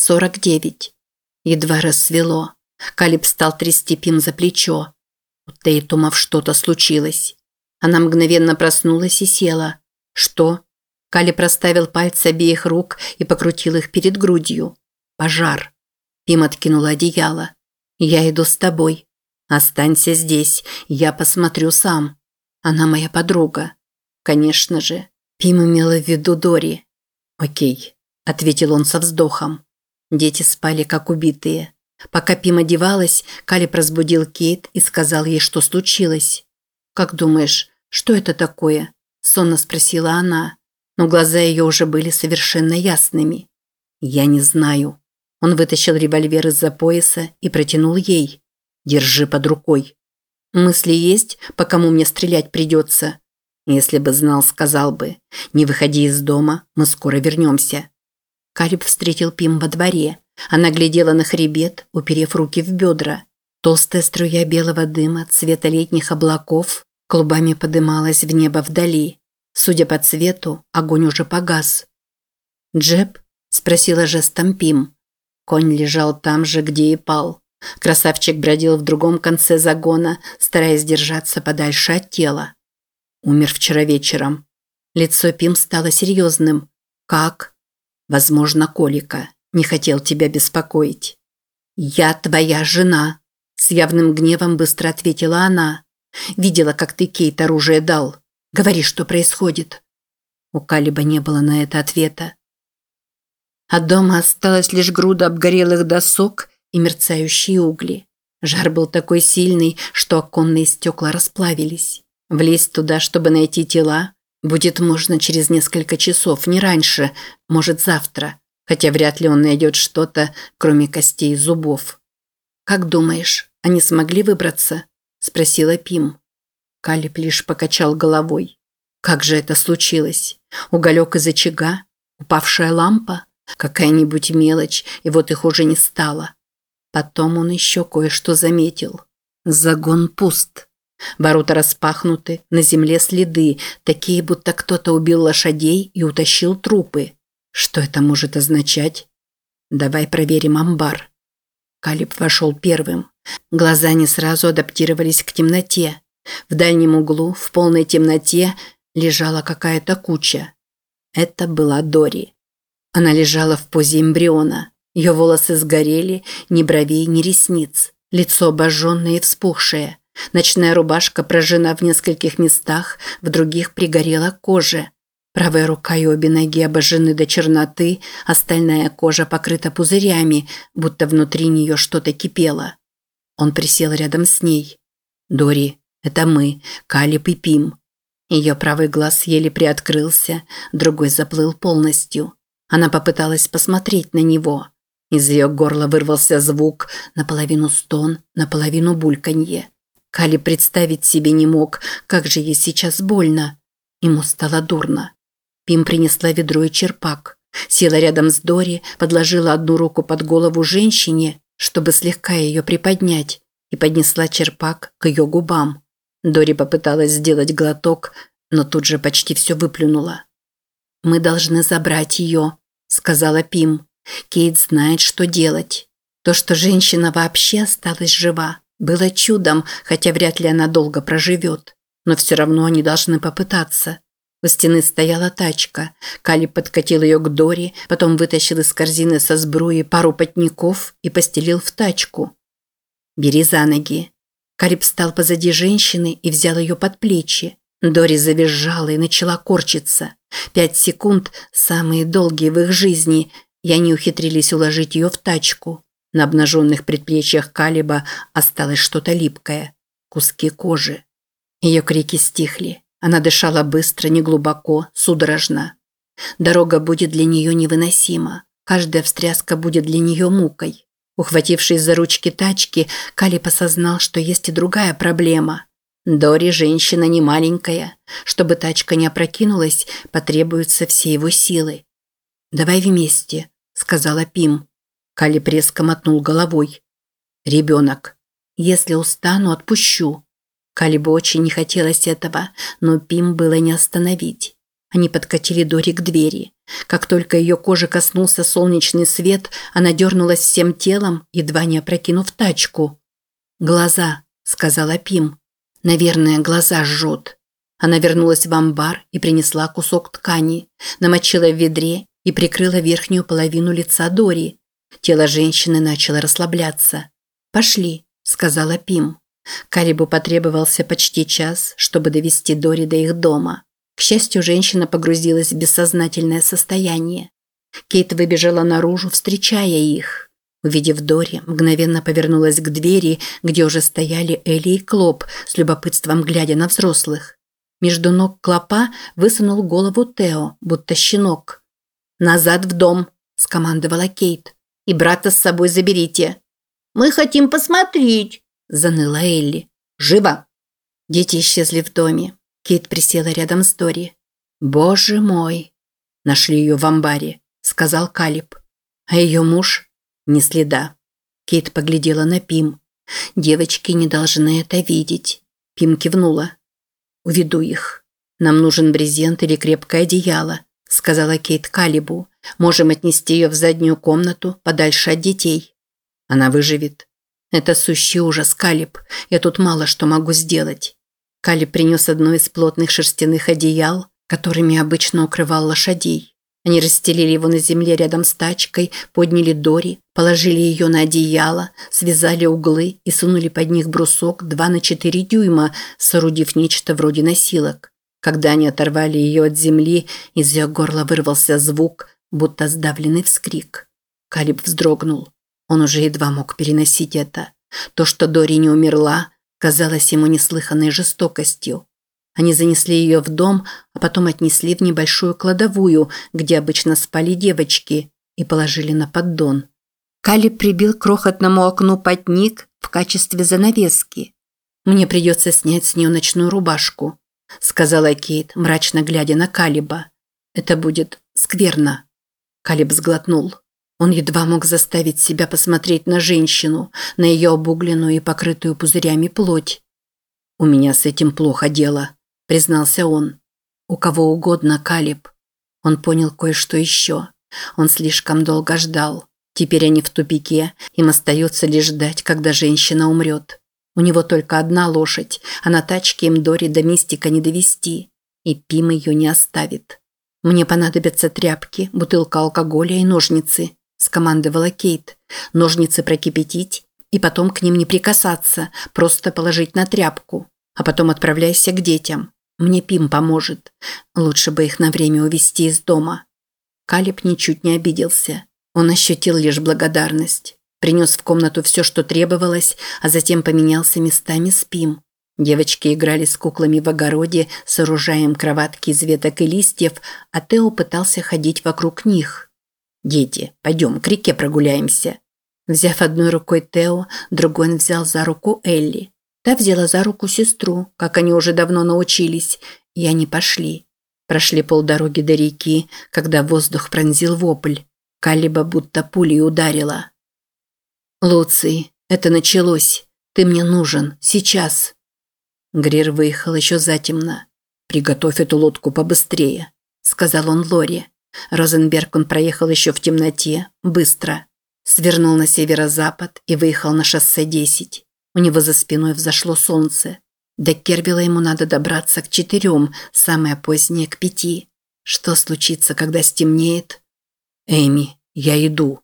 49. Едва рассвело. Калиб стал трясти Пим за плечо. У Тейтумов что-то случилось. Она мгновенно проснулась и села. Что? Калиб проставил пальцы обеих рук и покрутил их перед грудью. Пожар. Пим откинула одеяло. «Я иду с тобой. Останься здесь, я посмотрю сам. Она моя подруга». «Конечно же». Пим имела в виду Дори. «Окей», – ответил он со вздохом. Дети спали как убитые. Пока Пим одевалась, Калиб разбудил Кейт и сказал ей, что случилось. «Как думаешь, что это такое?» – сонно спросила она. Но глаза ее уже были совершенно ясными. «Я не знаю». Он вытащил револьвер из-за пояса и протянул ей. «Держи под рукой». «Мысли есть, по кому мне стрелять придется?» «Если бы знал, сказал бы. Не выходи из дома, мы скоро вернемся». Калиб встретил Пим во дворе. Она глядела на хребет, уперев руки в бедра. Толстая струя белого дыма цвета летних облаков клубами подымалась в небо вдали. Судя по цвету, огонь уже погас. «Джеб?» – спросила жестом Пим. Конь лежал там же, где и пал. Красавчик бродил в другом конце загона, стараясь держаться подальше от тела. Умер вчера вечером. Лицо Пим стало серьезным. «Как?» «Возможно, колика. Не хотел тебя беспокоить». «Я твоя жена», – с явным гневом быстро ответила она. «Видела, как ты Кейт оружие дал. Говори, что происходит». У Калиба не было на это ответа. От дома осталась лишь груда обгорелых досок и мерцающие угли. Жар был такой сильный, что оконные стекла расплавились. Влезть туда, чтобы найти тела, будет можно через несколько часов, не раньше, может завтра, хотя вряд ли он найдет что-то, кроме костей и зубов. «Как думаешь, они смогли выбраться?» – спросила Пим. Калиб лишь покачал головой. Как же это случилось? Уголек из очага? Упавшая лампа? Какая-нибудь мелочь, и вот их уже не стало. Потом он еще кое-что заметил. Загон пуст. Ворота распахнуты, на земле следы, такие, будто кто-то убил лошадей и утащил трупы. Что это может означать? Давай проверим амбар. Калиб вошел первым. Глаза не сразу адаптировались к темноте. В дальнем углу, в полной темноте, лежала какая-то куча. Это была Дори. Она лежала в позе эмбриона. Ее волосы сгорели, ни бровей, ни ресниц. Лицо обожженное и вспухшее. Ночная рубашка прожжена в нескольких местах, в других пригорела кожа. Правая рука и обе ноги обожжены до черноты, остальная кожа покрыта пузырями, будто внутри нее что-то кипело. Он присел рядом с ней. «Дори, это мы, Калип и Пим». Ее правый глаз еле приоткрылся, другой заплыл полностью. Она попыталась посмотреть на него. Из ее горла вырвался звук, наполовину стон, наполовину бульканье. Кали представить себе не мог, как же ей сейчас больно. Ему стало дурно. Пим принесла ведро и черпак. Села рядом с Дори, подложила одну руку под голову женщине, чтобы слегка ее приподнять, и поднесла черпак к ее губам. Дори попыталась сделать глоток, но тут же почти все выплюнула. «Мы должны забрать ее», – сказала Пим. «Кейт знает, что делать. То, что женщина вообще осталась жива, было чудом, хотя вряд ли она долго проживет. Но все равно они должны попытаться». У стены стояла тачка. Кали подкатил ее к Дори, потом вытащил из корзины со сбруи пару потников и постелил в тачку. «Бери за ноги». Кариб встал позади женщины и взял ее под плечи. Дори завизжала и начала корчиться. Пять секунд, самые долгие в их жизни, и они ухитрились уложить ее в тачку. На обнаженных предплечьях Калиба осталось что-то липкое. Куски кожи. Ее крики стихли. Она дышала быстро, неглубоко, судорожно. Дорога будет для нее невыносима. Каждая встряска будет для нее мукой. Ухватившись за ручки тачки, Калиб осознал, что есть и другая проблема – Дори женщина не маленькая. Чтобы тачка не опрокинулась, потребуются все его силы. «Давай вместе», – сказала Пим. Кали резко мотнул головой. «Ребенок. Если устану, отпущу». Калибу очень не хотелось этого, но Пим было не остановить. Они подкатили Дори к двери. Как только ее кожи коснулся солнечный свет, она дернулась всем телом, едва не опрокинув тачку. «Глаза», – сказала Пим. «Наверное, глаза жжет». Она вернулась в амбар и принесла кусок ткани, намочила в ведре и прикрыла верхнюю половину лица Дори. Тело женщины начало расслабляться. «Пошли», – сказала Пим. Калибу потребовался почти час, чтобы довести Дори до их дома. К счастью, женщина погрузилась в бессознательное состояние. Кейт выбежала наружу, встречая их. Увидев Дори, мгновенно повернулась к двери, где уже стояли Элли и Клоп, с любопытством глядя на взрослых. Между ног Клопа высунул голову Тео, будто щенок. «Назад в дом!» – скомандовала Кейт. «И брата с собой заберите!» «Мы хотим посмотреть!» – заныла Элли. «Живо!» Дети исчезли в доме. Кейт присела рядом с Дори. «Боже мой!» «Нашли ее в амбаре», – сказал Калиб. «А ее муж?» «Ни следа». Кейт поглядела на Пим. «Девочки не должны это видеть». Пим кивнула. Уведу их. Нам нужен брезент или крепкое одеяло, сказала Кейт Калибу. Можем отнести ее в заднюю комнату, подальше от детей. Она выживет. Это сущий ужас, Калиб. Я тут мало что могу сделать. Калиб принес одно из плотных шерстяных одеял, которыми обычно укрывал лошадей. Они расстелили его на земле рядом с тачкой, подняли Дори, положили ее на одеяло, связали углы и сунули под них брусок 2 на 4 дюйма, соорудив нечто вроде носилок. Когда они оторвали ее от земли, из ее горла вырвался звук, будто сдавленный вскрик. Калиб вздрогнул. Он уже едва мог переносить это. То, что Дори не умерла, казалось ему неслыханной жестокостью. Они занесли ее в дом, а потом отнесли в небольшую кладовую, где обычно спали девочки, и положили на поддон. Кали прибил к крохотному окну потник в качестве занавески. «Мне придется снять с нее ночную рубашку», – сказала Кейт, мрачно глядя на Калиба. «Это будет скверно». Калиб сглотнул. Он едва мог заставить себя посмотреть на женщину, на ее обугленную и покрытую пузырями плоть. «У меня с этим плохо дело», признался он. У кого угодно, Калиб. Он понял кое-что еще. Он слишком долго ждал. Теперь они в тупике, им остается лишь ждать, когда женщина умрет. У него только одна лошадь, а на тачке им Дори до мистика не довести. И Пим ее не оставит. «Мне понадобятся тряпки, бутылка алкоголя и ножницы», – скомандовала Кейт. «Ножницы прокипятить и потом к ним не прикасаться, просто положить на тряпку, а потом отправляйся к детям. Мне Пим поможет. Лучше бы их на время увезти из дома. Калиб ничуть не обиделся. Он ощутил лишь благодарность. Принес в комнату все, что требовалось, а затем поменялся местами с Пим. Девочки играли с куклами в огороде, сооружая им кроватки из веток и листьев, а Тео пытался ходить вокруг них. «Дети, пойдем, к реке прогуляемся». Взяв одной рукой Тео, другой он взял за руку Элли. Та взяла за руку сестру, как они уже давно научились, и они пошли. Прошли полдороги до реки, когда воздух пронзил вопль. Калиба будто пулей ударила. «Луций, это началось. Ты мне нужен. Сейчас». Грир выехал еще затемно. «Приготовь эту лодку побыстрее», – сказал он Лоре. Розенберг он проехал еще в темноте, быстро. Свернул на северо-запад и выехал на шоссе 10. У него за спиной взошло солнце. До Кербила ему надо добраться к четырем, самое позднее к пяти. Что случится, когда стемнеет? Эми, я иду.